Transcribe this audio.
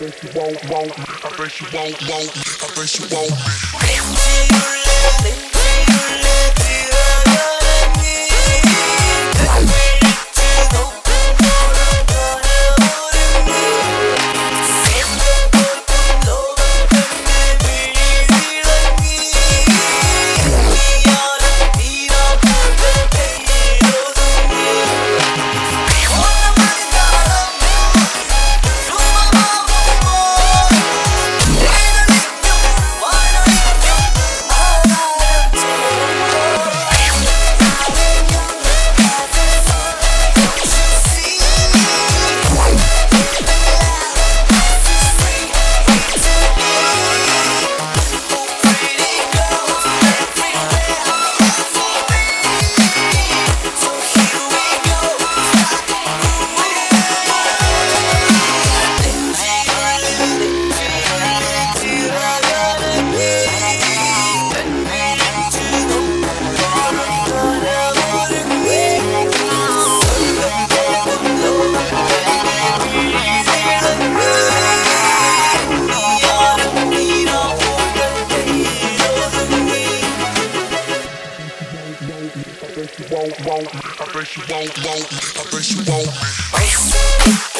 you won't, won't. I bet you won't, won't. I bet you won't. won't, won't. I bet you won't, won't. I bet you won't.